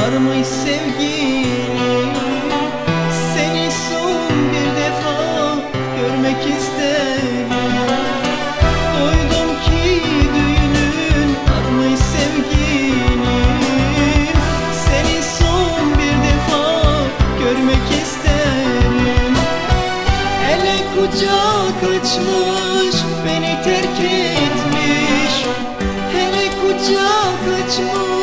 varmış sevgilim Seni son bir defa görmek isterim. Duydum ki düğünün varmış sevgilim Seni son bir defa görmek isterim. Ele kucak açmış beni terk etmiş. Hele kucak açmış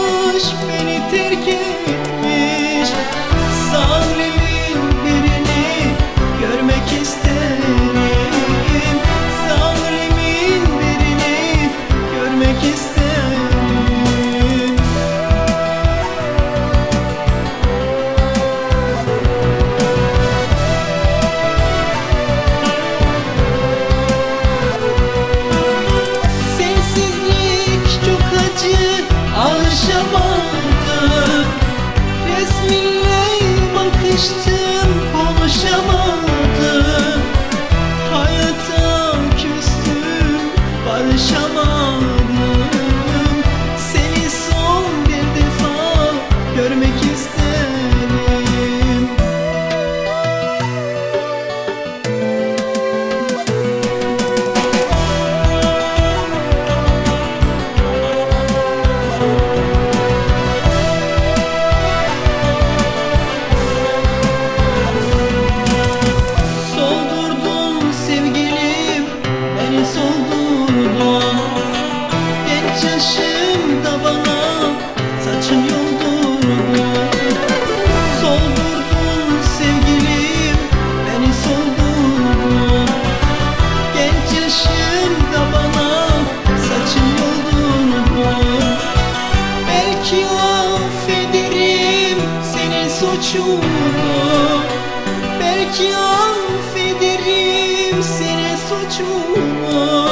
yaşında bana saçın yolduğunu Belki affederim senin suçunu. Belki affederim senin suçunu.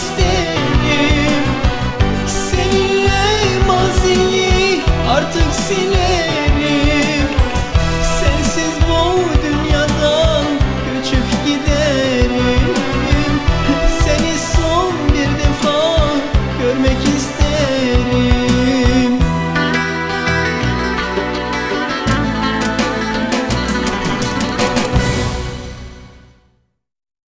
still